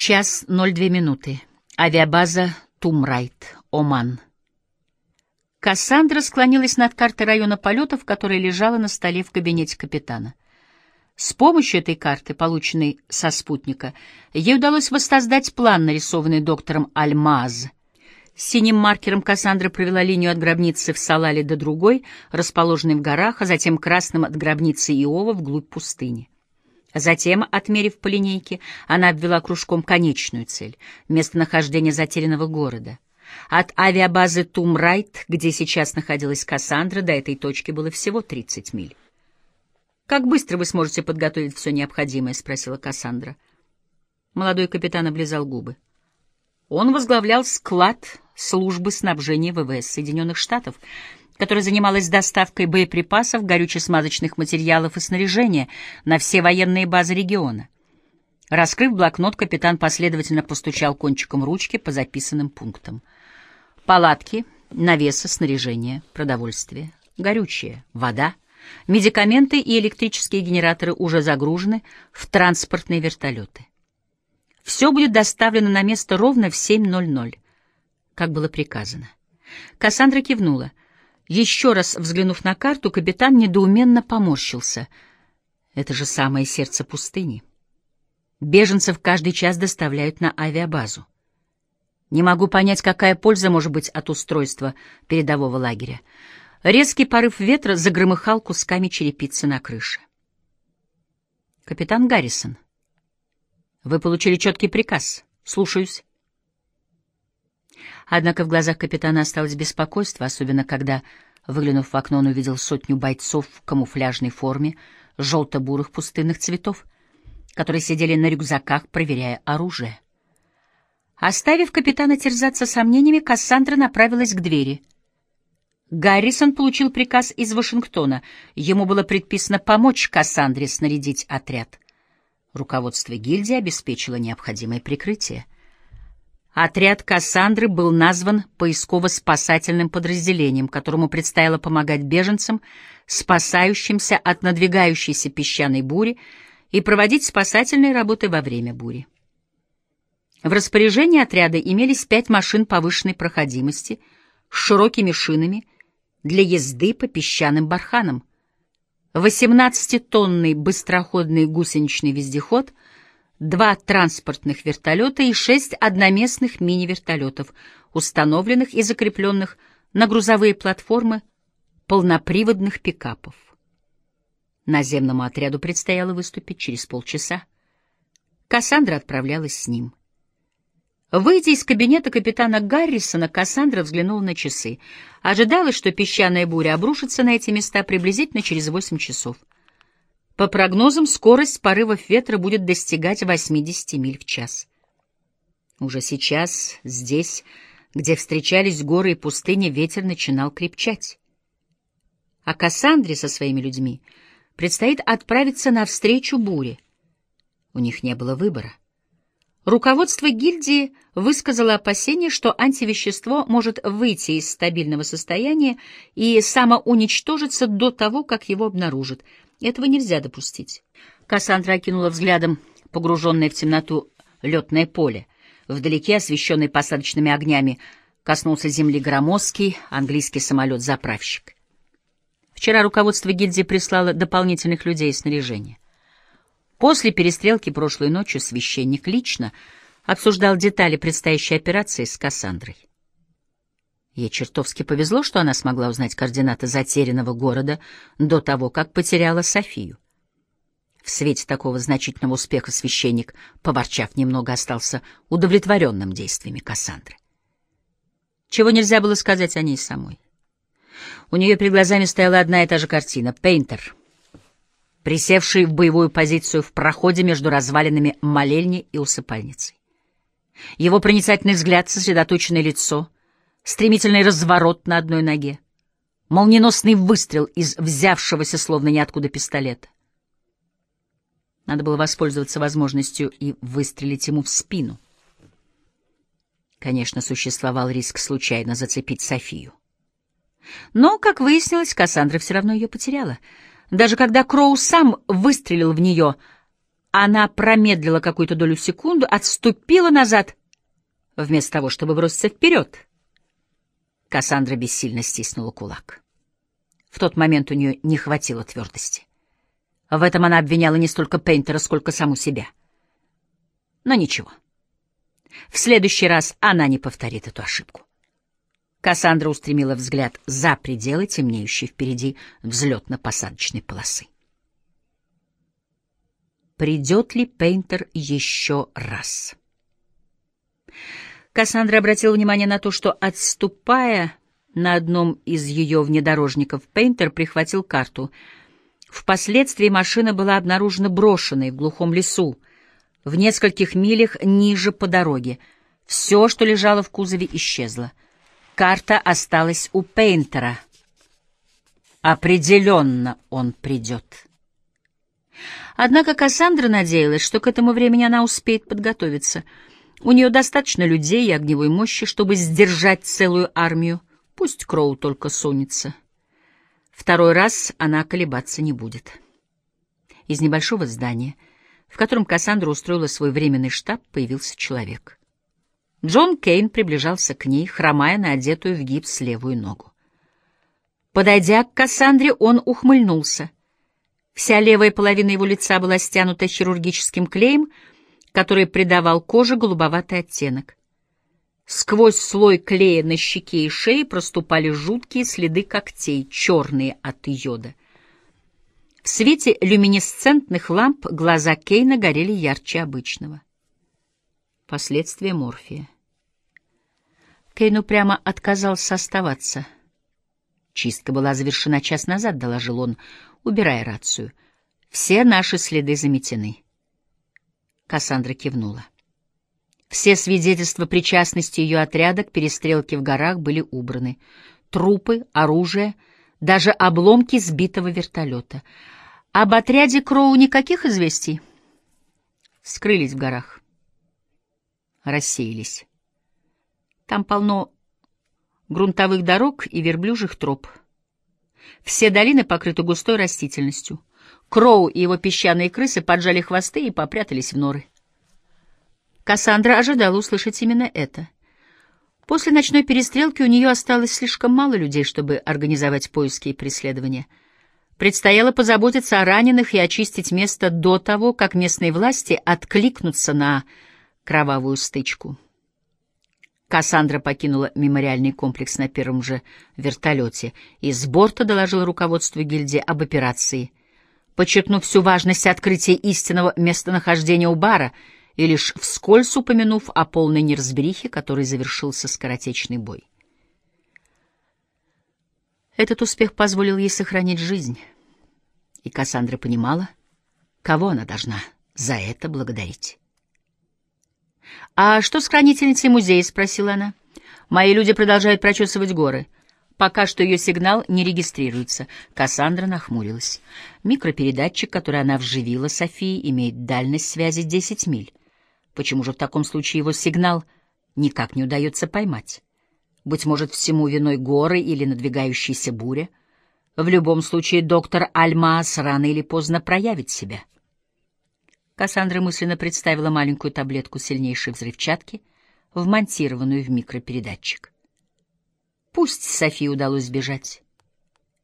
Час ноль две минуты. Авиабаза Тумрайт, Оман. Кассандра склонилась над картой района полетов, которая лежала на столе в кабинете капитана. С помощью этой карты, полученной со спутника, ей удалось воссоздать план, нарисованный доктором Альмаз. Синим маркером Кассандра провела линию от гробницы в Салале до другой, расположенной в горах, а затем красным от гробницы Иова вглубь пустыни. Затем, отмерив по линейке, она обвела кружком конечную цель — местонахождение затерянного города. От авиабазы Тумрайт, где сейчас находилась Кассандра, до этой точки было всего 30 миль. «Как быстро вы сможете подготовить все необходимое?» — спросила Кассандра. Молодой капитан облизал губы. Он возглавлял склад службы снабжения ВВС Соединенных Штатов — которая занималась доставкой боеприпасов, горюче-смазочных материалов и снаряжения на все военные базы региона. Раскрыв блокнот, капитан последовательно постучал кончиком ручки по записанным пунктам. Палатки, навесы, снаряжение, продовольствие, горючее, вода, медикаменты и электрические генераторы уже загружены в транспортные вертолеты. Все будет доставлено на место ровно в 7.00, как было приказано. Кассандра кивнула. Еще раз взглянув на карту, капитан недоуменно поморщился. Это же самое сердце пустыни. Беженцев каждый час доставляют на авиабазу. Не могу понять, какая польза может быть от устройства передового лагеря. Резкий порыв ветра загромыхал кусками черепицы на крыше. «Капитан Гаррисон, вы получили четкий приказ. Слушаюсь». Однако в глазах капитана осталось беспокойство, особенно когда, выглянув в окно, он увидел сотню бойцов в камуфляжной форме желто-бурых пустынных цветов, которые сидели на рюкзаках, проверяя оружие. Оставив капитана терзаться сомнениями, Кассандра направилась к двери. Гаррисон получил приказ из Вашингтона. Ему было предписано помочь Кассандре снарядить отряд. Руководство гильдии обеспечило необходимое прикрытие. Отряд Кассандры был назван поисково-спасательным подразделением, которому предстояло помогать беженцам, спасающимся от надвигающейся песчаной бури, и проводить спасательные работы во время бури. В распоряжении отряда имелись пять машин повышенной проходимости с широкими шинами для езды по песчаным барханам, 18-тонный быстроходный гусеничный вездеход — два транспортных вертолета и шесть одноместных мини-вертолетов, установленных и закрепленных на грузовые платформы полноприводных пикапов. Наземному отряду предстояло выступить через полчаса. Кассандра отправлялась с ним. Выйдя из кабинета капитана Гаррисона, Кассандра взглянула на часы. Ожидалось, что песчаная буря обрушится на эти места приблизительно через восемь часов. По прогнозам, скорость порывов ветра будет достигать 80 миль в час. Уже сейчас здесь, где встречались горы и пустыни, ветер начинал крепчать. А Кассандре со своими людьми предстоит отправиться навстречу буре. У них не было выбора. Руководство гильдии высказало опасение, что антивещество может выйти из стабильного состояния и самоуничтожиться до того, как его обнаружат — этого нельзя допустить. Кассандра окинула взглядом погруженное в темноту летное поле. Вдалеке, освещенный посадочными огнями, коснулся земли громоздкий английский самолет-заправщик. Вчера руководство гильдии прислало дополнительных людей и снаряжение. После перестрелки прошлой ночью священник лично обсуждал детали предстоящей операции с Кассандрой. Ей чертовски повезло, что она смогла узнать координаты затерянного города до того, как потеряла Софию. В свете такого значительного успеха священник, поворчав немного, остался удовлетворенным действиями Кассандры. Чего нельзя было сказать о ней самой. У нее перед глазами стояла одна и та же картина — Пейнтер, присевший в боевую позицию в проходе между развалинами молельни и усыпальницей. Его проницательный взгляд, сосредоточенное лицо — стремительный разворот на одной ноге, молниеносный выстрел из взявшегося словно ниоткуда пистолета. Надо было воспользоваться возможностью и выстрелить ему в спину. Конечно, существовал риск случайно зацепить Софию. Но, как выяснилось, Кассандра все равно ее потеряла. Даже когда Кроу сам выстрелил в нее, Она промедлила какую-то долю секунду, отступила назад, вместо того, чтобы броситься вперед. Кассандра бессильно стиснула кулак. В тот момент у нее не хватило твердости. В этом она обвиняла не столько Пейнтера, сколько саму себя. Но ничего. В следующий раз она не повторит эту ошибку. Кассандра устремила взгляд за пределы темнеющей впереди взлетно-посадочной полосы. Придет ли Пейнтер еще раз? Кассандра обратила внимание на то, что, отступая на одном из ее внедорожников, Пейнтер прихватил карту. Впоследствии машина была обнаружена брошенной в глухом лесу, в нескольких милях ниже по дороге. Все, что лежало в кузове, исчезло. Карта осталась у Пейнтера. Определенно он придет. Однако Кассандра надеялась, что к этому времени она успеет подготовиться. У нее достаточно людей и огневой мощи, чтобы сдержать целую армию. Пусть Кроу только сунется. Второй раз она колебаться не будет. Из небольшого здания, в котором Кассандра устроила свой временный штаб, появился человек. Джон Кейн приближался к ней, хромая на одетую в гипс левую ногу. Подойдя к Кассандре, он ухмыльнулся. Вся левая половина его лица была стянута хирургическим клеем, который придавал коже голубоватый оттенок. Сквозь слой клея на щеке и шее проступали жуткие следы когтей, черные от йода. В свете люминесцентных ламп глаза Кейна горели ярче обычного. Последствия морфия. Кейну прямо отказался оставаться. Чистка была завершена час назад, доложил он, убирая рацию. Все наши следы заметены. Кассандра кивнула. Все свидетельства причастности ее отряда к перестрелке в горах были убраны. Трупы, оружие, даже обломки сбитого вертолета. Об отряде Кроу никаких известий? Скрылись в горах. Рассеялись. Там полно грунтовых дорог и верблюжьих троп. Все долины покрыты густой растительностью. Кроу и его песчаные крысы поджали хвосты и попрятались в норы. Кассандра ожидала услышать именно это. После ночной перестрелки у нее осталось слишком мало людей, чтобы организовать поиски и преследования. Предстояло позаботиться о раненых и очистить место до того, как местные власти откликнутся на кровавую стычку. Кассандра покинула мемориальный комплекс на первом же вертолете и с борта доложила руководству гильдии об операции. Подчеркнув всю важность открытия истинного местонахождения у бара — и лишь вскользь упомянув о полной неразберихе, которой завершился скоротечный бой. Этот успех позволил ей сохранить жизнь, и Кассандра понимала, кого она должна за это благодарить. «А что с хранительницей музея?» — спросила она. «Мои люди продолжают прочесывать горы. Пока что ее сигнал не регистрируется». Кассандра нахмурилась. Микропередатчик, который она вживила Софии, имеет дальность связи 10 миль. Почему же в таком случае его сигнал никак не удается поймать? Быть может, всему виной горы или надвигающаяся буря? В любом случае, доктор Альмаас рано или поздно проявит себя. Кассандра мысленно представила маленькую таблетку сильнейшей взрывчатки, вмонтированную в микропередатчик. Пусть Софии удалось сбежать.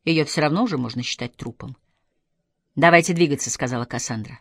Ее все равно уже можно считать трупом. «Давайте двигаться», — сказала Кассандра.